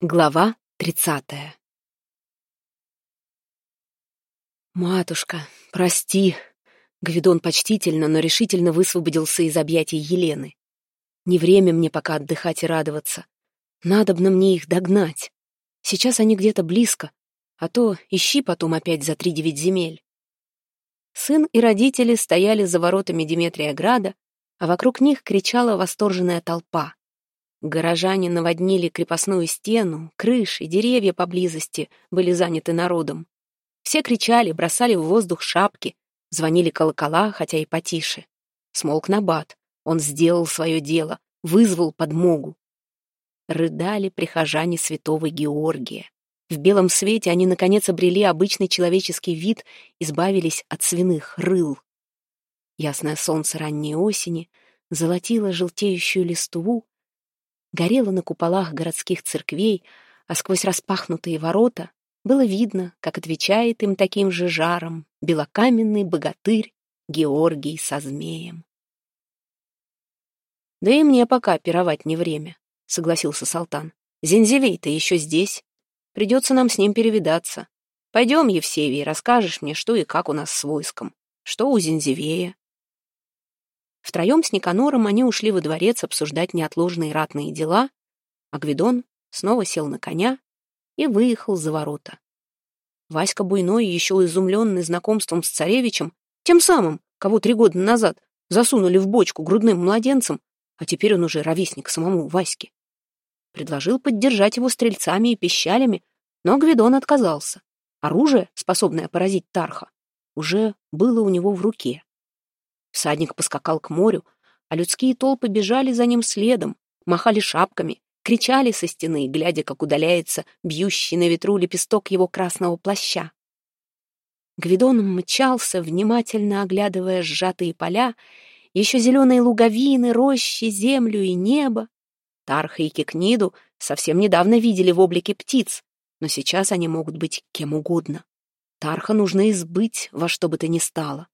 Глава тридцатая «Матушка, прости!» Гвидон почтительно, но решительно высвободился из объятий Елены. «Не время мне пока отдыхать и радоваться. Надобно мне их догнать. Сейчас они где-то близко, а то ищи потом опять за три девять земель». Сын и родители стояли за воротами Диметрия Града, а вокруг них кричала восторженная толпа. Горожане наводнили крепостную стену, крыши, деревья поблизости были заняты народом. Все кричали, бросали в воздух шапки, звонили колокола, хотя и потише. Смолк Набат. Он сделал свое дело, вызвал подмогу. Рыдали прихожане святого Георгия. В белом свете они, наконец, обрели обычный человеческий вид, избавились от свиных рыл. Ясное солнце ранней осени золотило желтеющую листву, горела на куполах городских церквей, а сквозь распахнутые ворота было видно, как отвечает им таким же жаром белокаменный богатырь Георгий со змеем. «Да и мне пока пировать не время», — согласился Салтан. «Зензевей-то еще здесь. Придется нам с ним перевидаться. Пойдем, Евсевий, расскажешь мне, что и как у нас с войском, что у Зензевея». Втроем с Никанором они ушли во дворец обсуждать неотложные ратные дела, а Гвидон снова сел на коня и выехал за ворота. Васька Буйной, еще изумленный знакомством с царевичем, тем самым, кого три года назад засунули в бочку грудным младенцем, а теперь он уже ровесник самому Ваське. Предложил поддержать его стрельцами и пищалями, но Гвидон отказался. Оружие, способное поразить Тарха, уже было у него в руке. Всадник поскакал к морю, а людские толпы бежали за ним следом, махали шапками, кричали со стены, глядя, как удаляется бьющий на ветру лепесток его красного плаща. Гвидон мчался, внимательно оглядывая сжатые поля, еще зеленые луговины, рощи, землю и небо. Тарха и Кикниду совсем недавно видели в облике птиц, но сейчас они могут быть кем угодно. Тарха нужно избыть во что бы то ни стало.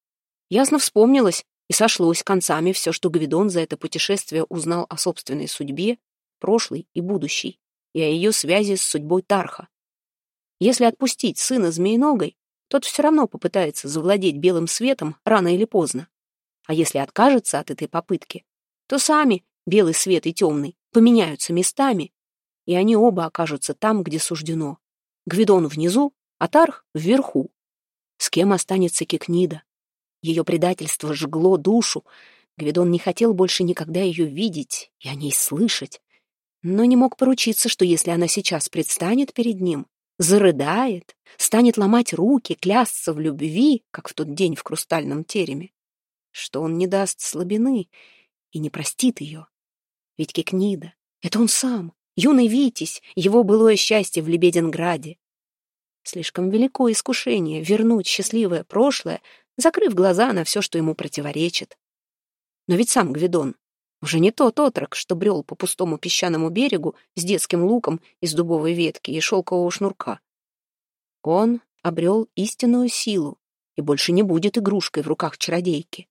Ясно вспомнилось и сошлось концами все, что Гвидон за это путешествие узнал о собственной судьбе, прошлой и будущей, и о ее связи с судьбой Тарха. Если отпустить сына змеиногой, тот все равно попытается завладеть белым светом рано или поздно. А если откажется от этой попытки, то сами белый свет и темный поменяются местами, и они оба окажутся там, где суждено. Гвидон внизу, а Тарх вверху. С кем останется Кикнида? Ее предательство жгло душу. Гвидон не хотел больше никогда ее видеть и о ней слышать. Но не мог поручиться, что если она сейчас предстанет перед ним, зарыдает, станет ломать руки, клясться в любви, как в тот день в хрустальном тереме, что он не даст слабины и не простит ее. Ведь Кикнида — это он сам, юный Витязь, его былое счастье в Лебединграде. Слишком велико искушение вернуть счастливое прошлое закрыв глаза на все, что ему противоречит. Но ведь сам Гвидон уже не тот отрок, что брел по пустому песчаному берегу с детским луком из дубовой ветки и шелкового шнурка. Он обрел истинную силу и больше не будет игрушкой в руках чародейки.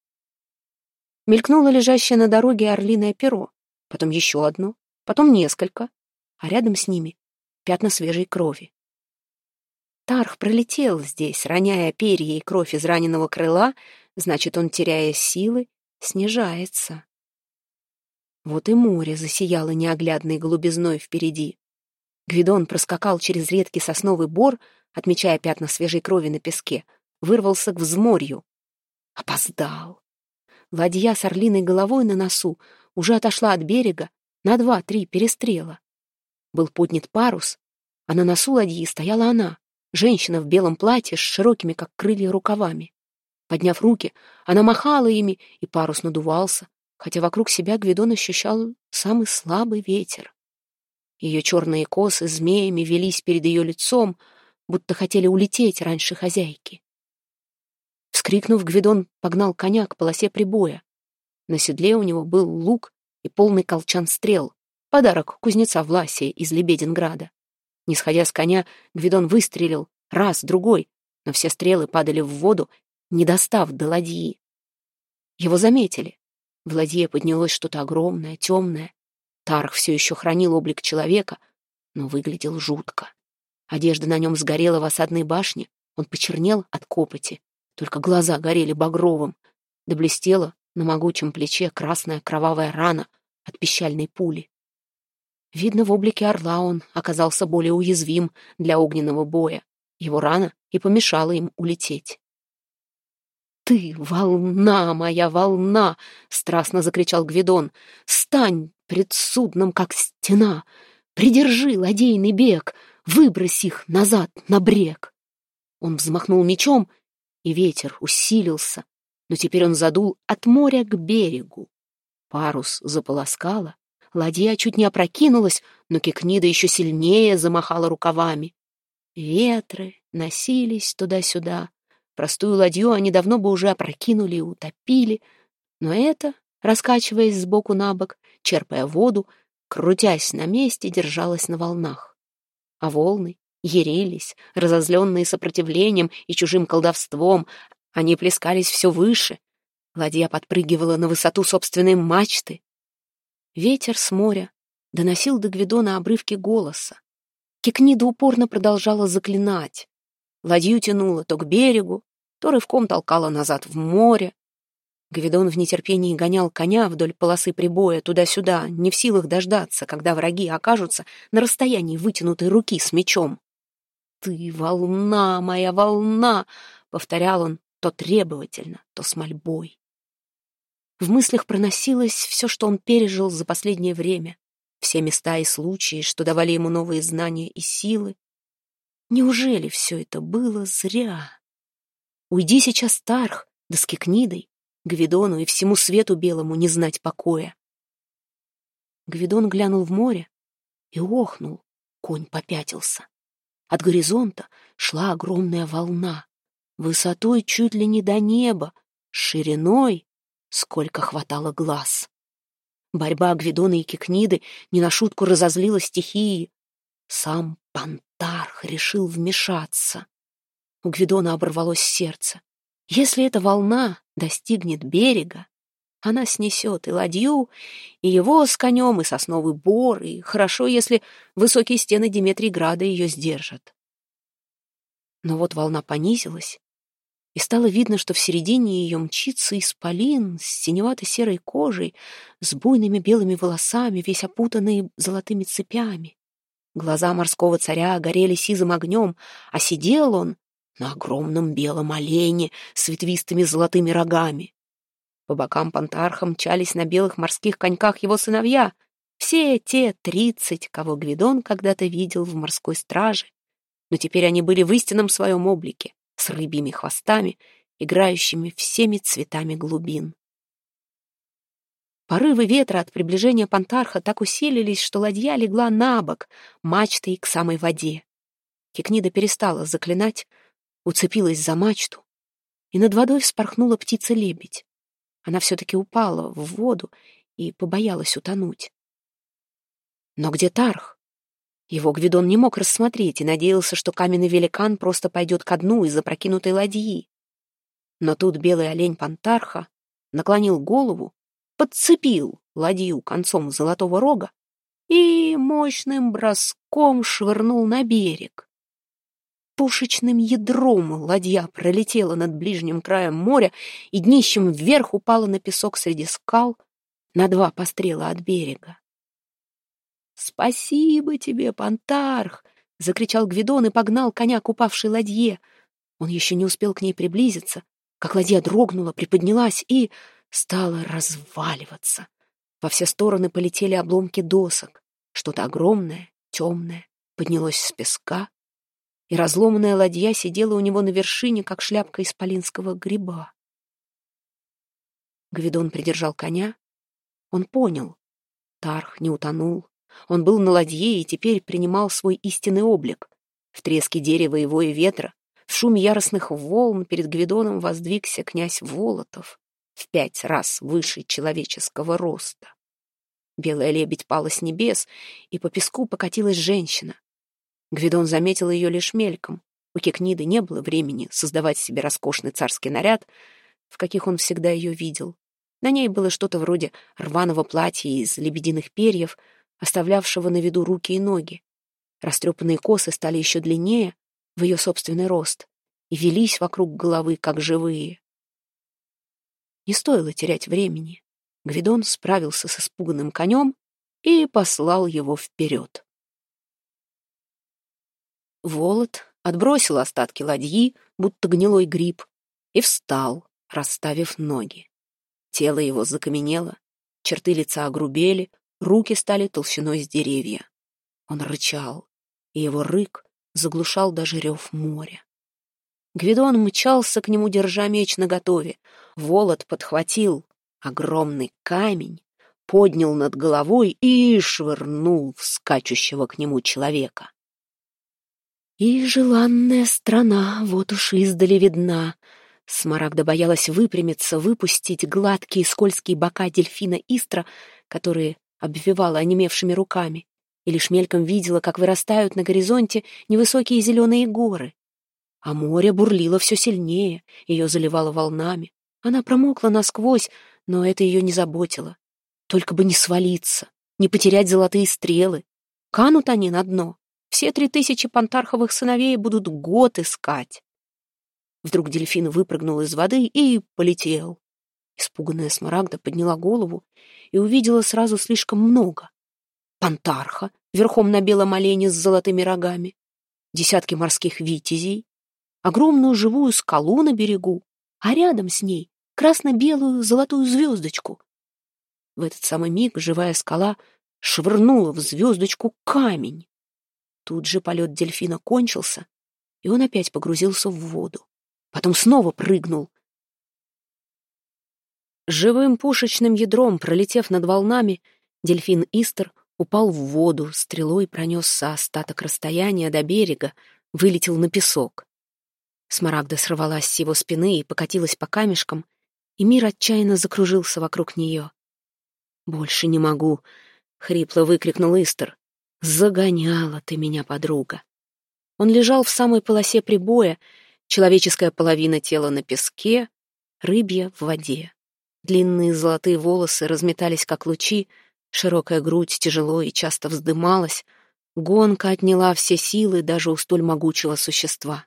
Мелькнуло лежащее на дороге орлиное перо, потом еще одно, потом несколько, а рядом с ними пятна свежей крови. Тарх пролетел здесь, роняя перья и кровь из раненого крыла, значит, он, теряя силы, снижается. Вот и море засияло неоглядной голубизной впереди. Гвидон проскакал через редкий сосновый бор, отмечая пятна свежей крови на песке, вырвался к взморью. Опоздал. Ладья с орлиной головой на носу уже отошла от берега на два-три перестрела. Был поднят парус, а на носу ладьи стояла она, Женщина в белом платье с широкими, как крылья, рукавами. Подняв руки, она махала ими, и парус надувался, хотя вокруг себя Гвидон ощущал самый слабый ветер. Ее черные косы змеями велись перед ее лицом, будто хотели улететь раньше хозяйки. Вскрикнув, Гвидон погнал коня к полосе прибоя. На седле у него был лук и полный колчан стрел, подарок кузнеца Власия из Лебединграда. Не сходя с коня, Гвидон выстрелил, раз, другой, но все стрелы падали в воду, не достав до ладьи. Его заметили. В ладье поднялось что-то огромное, темное. Тарх все еще хранил облик человека, но выглядел жутко. Одежда на нем сгорела в осадной башне, он почернел от копоти, только глаза горели багровым, да блестела на могучем плече красная кровавая рана от пищальной пули. Видно, в облике орла он оказался более уязвим для огненного боя. Его рана и помешала им улететь. «Ты, волна, моя волна!» — страстно закричал Гвидон. «Стань пред судном, как стена! Придержи ладейный бег! Выбрось их назад на брег!» Он взмахнул мечом, и ветер усилился, но теперь он задул от моря к берегу. Парус заполоскало, ладья чуть не опрокинулась, но Кикнида еще сильнее замахала рукавами. Ветры носились туда-сюда. Простую ладью они давно бы уже опрокинули и утопили, но это, раскачиваясь сбоку на бок, черпая воду, крутясь на месте, держалась на волнах. А волны ярились, разозленные сопротивлением и чужим колдовством, они плескались все выше. Ладья подпрыгивала на высоту собственной мачты. Ветер с моря доносил до Гвидона обрывки голоса. Кикнида упорно продолжала заклинать. Ладью тянула то к берегу, то рывком толкала назад в море. Гвидон в нетерпении гонял коня вдоль полосы прибоя туда-сюда, не в силах дождаться, когда враги окажутся на расстоянии вытянутой руки с мечом. «Ты волна, моя волна!» — повторял он, то требовательно, то с мольбой. В мыслях проносилось все, что он пережил за последнее время, все места и случаи, что давали ему новые знания и силы. Неужели все это было зря? Уйди сейчас Тарх, да с Кикнидой, Гвидону и всему свету белому не знать покоя. Гвидон глянул в море и охнул, конь попятился. От горизонта шла огромная волна высотой чуть ли не до неба, шириной, сколько хватало глаз. Борьба Гвидона и Кикниды не на шутку разозлила стихии. Сам Пантарх решил вмешаться. У Гвидона оборвалось сердце. Если эта волна достигнет берега, она снесет и ладью, и его с конем, и сосновый бор, и хорошо, если высокие стены Диметрийграда ее сдержат. Но вот волна понизилась, и стало видно, что в середине ее мчится исполин с синевато-серой кожей, с буйными белыми волосами, весь опутанный золотыми цепями. Глаза морского царя горели сизым огнем, а сидел он на огромном белом олене с ветвистыми золотыми рогами. По бокам пантарха мчались на белых морских коньках его сыновья, все те тридцать, кого Гвидон когда-то видел в морской страже, но теперь они были в истинном своем облике с рыбьими хвостами, играющими всеми цветами глубин. Порывы ветра от приближения Пантарха так усилились, что ладья легла на бок, мачтой к самой воде. Кикнида перестала заклинать, уцепилась за мачту, и над водой вспорхнула птица-лебедь. Она все-таки упала в воду и побоялась утонуть. Но где Тарх? Его Гвидон не мог рассмотреть и надеялся, что каменный великан просто пойдет ко дну из опрокинутой ладьи. Но тут белый олень Пантарха наклонил голову, подцепил ладью концом золотого рога и мощным броском швырнул на берег. Пушечным ядром ладья пролетела над ближним краем моря и днищем вверх упала на песок среди скал на два пострела от берега. «Спасибо тебе, Пантарх!» — закричал Гвидон и погнал коня к упавшей ладье. Он еще не успел к ней приблизиться, как ладья дрогнула, приподнялась и стала разваливаться. Во все стороны полетели обломки досок. Что-то огромное, темное, поднялось с песка, и разломанная ладья сидела у него на вершине, как шляпка исполинского гриба. Гвидон придержал коня. Он понял. Тарх не утонул, он был на ладье и теперь принимал свой истинный облик. В треске дерева и ветра, в шуме яростных волн перед Гвидоном воздвигся князь Волотов, в пять раз выше человеческого роста. Белая лебедь пала с небес, и по песку покатилась женщина. Гвидон заметил ее лишь мельком. У Кекниды не было времени создавать себе роскошный царский наряд, в каких он всегда ее видел. На ней было что-то вроде рваного платья из лебединых перьев, оставлявшего на виду руки и ноги. Растрепанные косы стали еще длиннее в ее собственный рост и велись вокруг головы, как живые. Не стоило терять времени. Гвидон справился с испуганным конем и послал его вперед. Волод отбросил остатки ладьи, будто гнилой гриб, и встал, расставив ноги. Тело его закаменело, черты лица огрубели, руки стали толщиной с деревья. Он рычал, и его рык заглушал даже рев моря. Гвидон мчался к нему, держа меч наготове. Волод подхватил огромный камень, поднял над головой и швырнул в скачущего к нему человека. И желанная страна вот уж издали видна. Смарагда боялась выпрямиться, выпустить гладкие скользкие бока дельфина Истра, которые обвивала онемевшими руками, и лишь мельком видела, как вырастают на горизонте невысокие зеленые горы. А море бурлило все сильнее, ее заливало волнами. Она промокла насквозь, но это ее не заботило. Только бы не свалиться, не потерять золотые стрелы. Канут они на дно. Все три тысячи пантарховых сыновей будут год искать. Вдруг дельфин выпрыгнул из воды и полетел. Испуганная Смарагда подняла голову и увидела сразу слишком много. Пантарха, верхом на белом олене с золотыми рогами, десятки морских витязей, огромную живую скалу на берегу, а рядом с ней красно-белую золотую звездочку. В этот самый миг живая скала швырнула в звездочку камень. Тут же полет дельфина кончился, и он опять погрузился в воду. Потом снова прыгнул. Живым пушечным ядром, пролетев над волнами, дельфин Истер упал в воду, стрелой пронесся остаток расстояния до берега, вылетел на песок. Смарагда сорвалась с его спины и покатилась по камешкам, и мир отчаянно закружился вокруг нее. «Больше не могу!» — хрипло выкрикнул Истер. Загоняла ты меня, подруга. Он лежал в самой полосе прибоя, человеческая половина тела на песке, рыбья в воде. Длинные золотые волосы разметались, как лучи, широкая грудь тяжело и часто вздымалась. Гонка отняла все силы даже у столь могучего существа.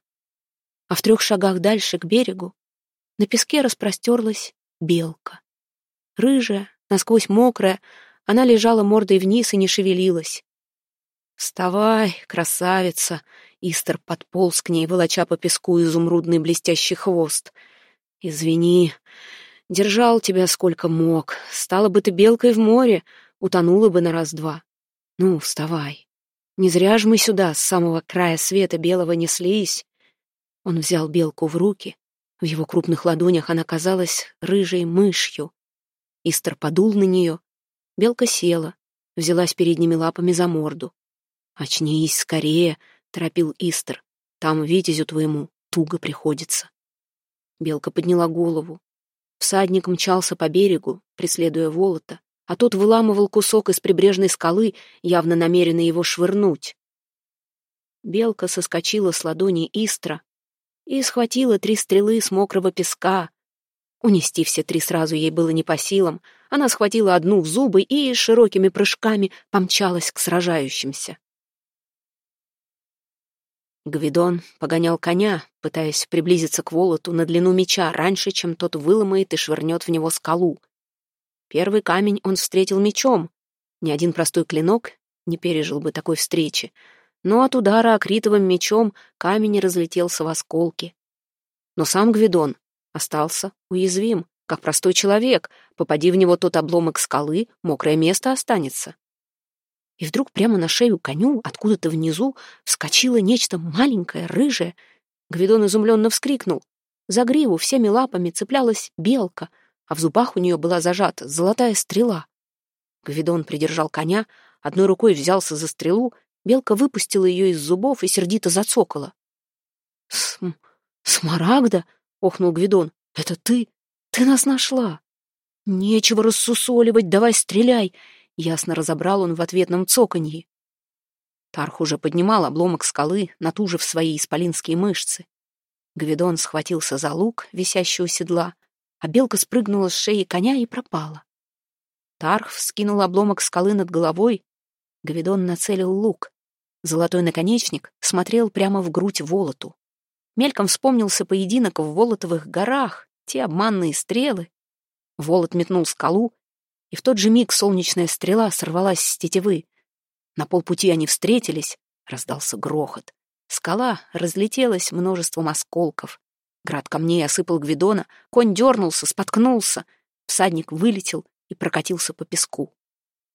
А в трех шагах дальше, к берегу, на песке распростерлась белка. Рыжая, насквозь мокрая, она лежала мордой вниз и не шевелилась. «Вставай, красавица!» Истер подполз к ней, волоча по песку изумрудный блестящий хвост. «Извини, держал тебя сколько мог. Стала бы ты белкой в море, утонула бы на раз-два. Ну, вставай. Не зря ж мы сюда, с самого края света белого, неслись». Он взял белку в руки. В его крупных ладонях она казалась рыжей мышью. Истер подул на нее. Белка села, взялась передними лапами за морду. «Очнись скорее», — торопил Истер. «Там витязю твоему туго приходится». Белка подняла голову. Всадник мчался по берегу, преследуя Волота, а тот выламывал кусок из прибрежной скалы, явно намеренный его швырнуть. Белка соскочила с ладони Истра и схватила три стрелы с мокрого песка. Унести все три сразу ей было не по силам. Она схватила одну в зубы и широкими прыжками помчалась к сражающимся. Гвидон погонял коня, пытаясь приблизиться к Волоту на длину меча раньше, чем тот выломает и швырнет в него скалу. Первый камень он встретил мечом. Ни один простой клинок не пережил бы такой встречи. Но от удара акритовым мечом камень разлетелся в осколки. Но сам Гвидон остался уязвим, как простой человек. Попади в него тот обломок скалы, мокрое место останется и вдруг прямо на шею коню, откуда-то внизу, вскочило нечто маленькое, рыжее. Гвидон изумленно вскрикнул. За гриву всеми лапами цеплялась белка, а в зубах у нее была зажата золотая стрела. Гвидон придержал коня, одной рукой взялся за стрелу, белка выпустила ее из зубов и сердито зацокала. «См... «Смарагда!» — охнул Гвидон. «Это ты? Ты нас нашла!» «Нечего рассусоливать, давай стреляй!» Ясно разобрал он в ответном цоканье. Тарх уже поднимал обломок скалы, натужив свои исполинские мышцы. Гвидон схватился за лук, висящий у седла, а белка спрыгнула с шеи коня и пропала. Тарх вскинул обломок скалы над головой. Гвидон нацелил лук. Золотой наконечник смотрел прямо в грудь Волоту. Мельком вспомнился поединок в Волотовых горах, те обманные стрелы. Волот метнул скалу, и в тот же миг солнечная стрела сорвалась с тетивы. На полпути они встретились, раздался грохот. Скала разлетелась множеством осколков. Град камней осыпал Гвидона, конь дернулся, споткнулся. Всадник вылетел и прокатился по песку.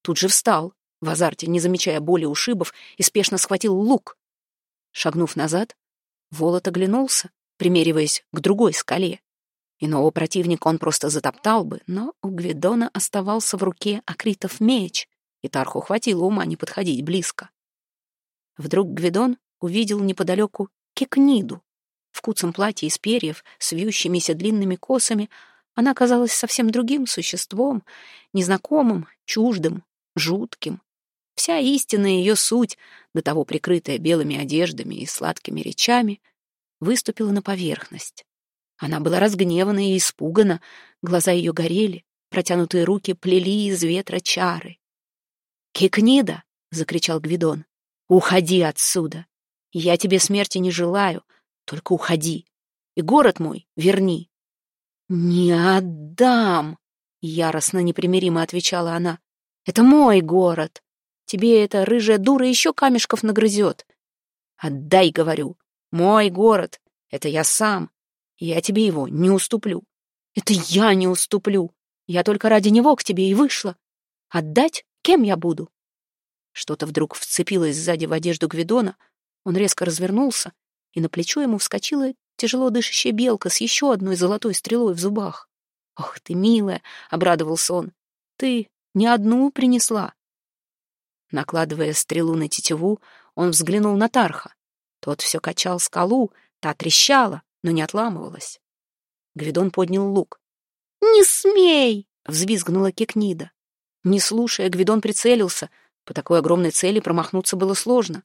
Тут же встал, в азарте, не замечая боли ушибов, и спешно схватил лук. Шагнув назад, Волод оглянулся, примериваясь к другой скале. Иного противника он просто затоптал бы, но у Гвидона оставался в руке Акритов меч, и Тарху хватило ума не подходить близко. Вдруг Гвидон увидел неподалеку Кекниду. В куцом платье из перьев, с вьющимися длинными косами, она казалась совсем другим существом, незнакомым, чуждым, жутким. Вся истинная ее суть, до того прикрытая белыми одеждами и сладкими речами, выступила на поверхность. Она была разгневана и испугана, глаза ее горели, протянутые руки плели из ветра чары. «Кикнида!» — закричал Гвидон. «Уходи отсюда! Я тебе смерти не желаю, только уходи. И город мой верни. Не отдам, яростно непримиримо отвечала она. Это мой город. Тебе эта рыжая дура еще камешков нагрызет. Отдай, говорю. Мой город. Это я сам. Я тебе его не уступлю. Это я не уступлю. Я только ради него к тебе и вышла. Отдать? Кем я буду? Что-то вдруг вцепилось сзади в одежду Гвидона, он резко развернулся, и на плечо ему вскочила тяжело дышащая белка с еще одной золотой стрелой в зубах. «Ох ты, милая!» — обрадовался он. «Ты не одну принесла?» Накладывая стрелу на тетиву, он взглянул на Тарха. Тот все качал скалу, та трещала, но не отламывалась. Гвидон поднял лук. «Не смей!» — взвизгнула Кекнида. Не слушая, Гвидон прицелился. По такой огромной цели промахнуться было сложно.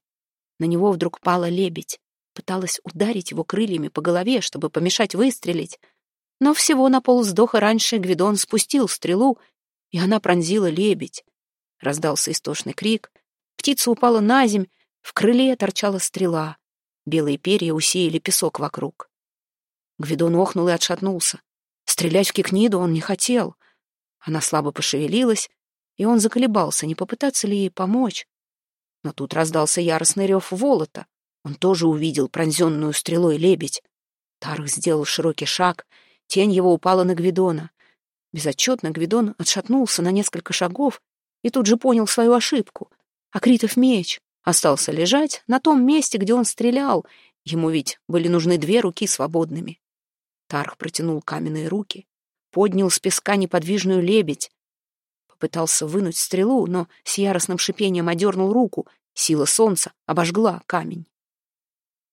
На него вдруг пала лебедь. Пыталась ударить его крыльями по голове, чтобы помешать выстрелить. Но всего на полвздоха раньше Гвидон спустил стрелу, и она пронзила лебедь. Раздался истошный крик. Птица упала на земь, в крыле торчала стрела. Белые перья усеяли песок вокруг. Гвидон охнул и отшатнулся. Стрелять в Кикниду он не хотел. Она слабо пошевелилась, и он заколебался, не попытаться ли ей помочь. Но тут раздался яростный рев волота. Он тоже увидел пронзенную стрелой лебедь. Тарх сделал широкий шаг, тень его упала на Гвидона. Безотчетно Гвидон отшатнулся на несколько шагов и тут же понял свою ошибку. Акритов меч остался лежать на том месте, где он стрелял. Ему ведь были нужны две руки свободными. Тарх протянул каменные руки, поднял с песка неподвижную лебедь, Попытался вынуть стрелу, но с яростным шипением одернул руку. Сила солнца обожгла камень.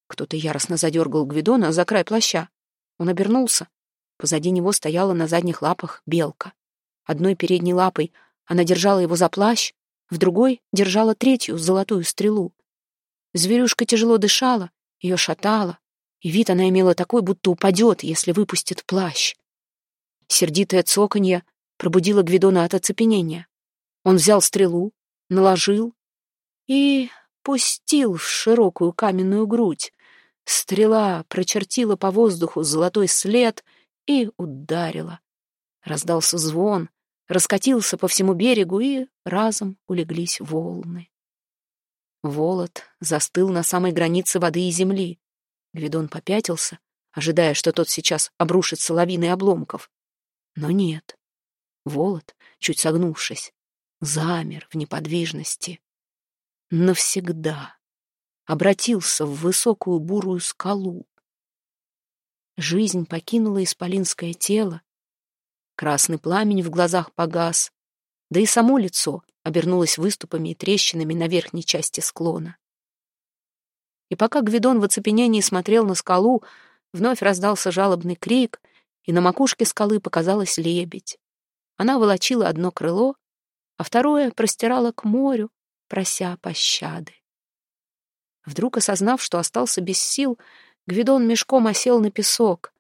Кто-то яростно задергал Гвидона за край плаща. Он обернулся. Позади него стояла на задних лапах белка. Одной передней лапой она держала его за плащ, в другой держала третью золотую стрелу. Зверюшка тяжело дышала, ее шатало, и вид она имела такой, будто упадет, если выпустит плащ. Сердитое цоканье пробудила Гвидона от оцепенения. Он взял стрелу, наложил и пустил в широкую каменную грудь. Стрела прочертила по воздуху золотой след и ударила. Раздался звон, раскатился по всему берегу, и разом улеглись волны. Волод застыл на самой границе воды и земли. Гвидон попятился, ожидая, что тот сейчас обрушится лавиной обломков. Но нет. Волод, чуть согнувшись, замер в неподвижности. Навсегда обратился в высокую бурую скалу. Жизнь покинула исполинское тело, красный пламень в глазах погас, да и само лицо обернулось выступами и трещинами на верхней части склона. И пока Гвидон в оцепенении смотрел на скалу, вновь раздался жалобный крик, и на макушке скалы показалась лебедь. Она волочила одно крыло, а второе простирала к морю, прося пощады. Вдруг, осознав, что остался без сил, Гвидон мешком осел на песок.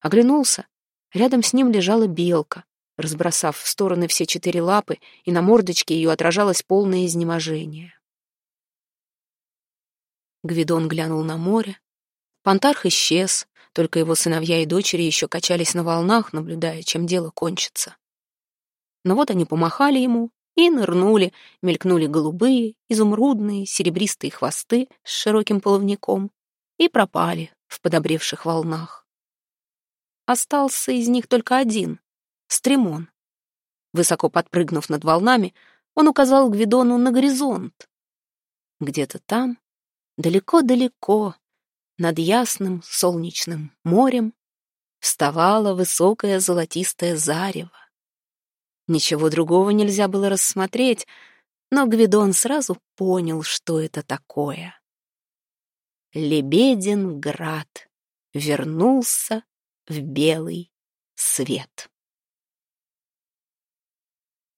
Оглянулся. Рядом с ним лежала белка, разбросав в стороны все четыре лапы, и на мордочке ее отражалось полное изнеможение. Гвидон глянул на море. Пантарх исчез, только его сыновья и дочери еще качались на волнах, наблюдая, чем дело кончится. Но вот они помахали ему и нырнули, мелькнули голубые, изумрудные, серебристые хвосты с широким половником и пропали в подобревших волнах. Остался из них только один — стремон. Высоко подпрыгнув над волнами, он указал Гвидону на горизонт. Где-то там, далеко-далеко, над ясным солнечным морем, вставало высокое золотистое зарево. Ничего другого нельзя было рассмотреть, но Гвидон сразу понял, что это такое. Лебедин град вернулся в белый свет.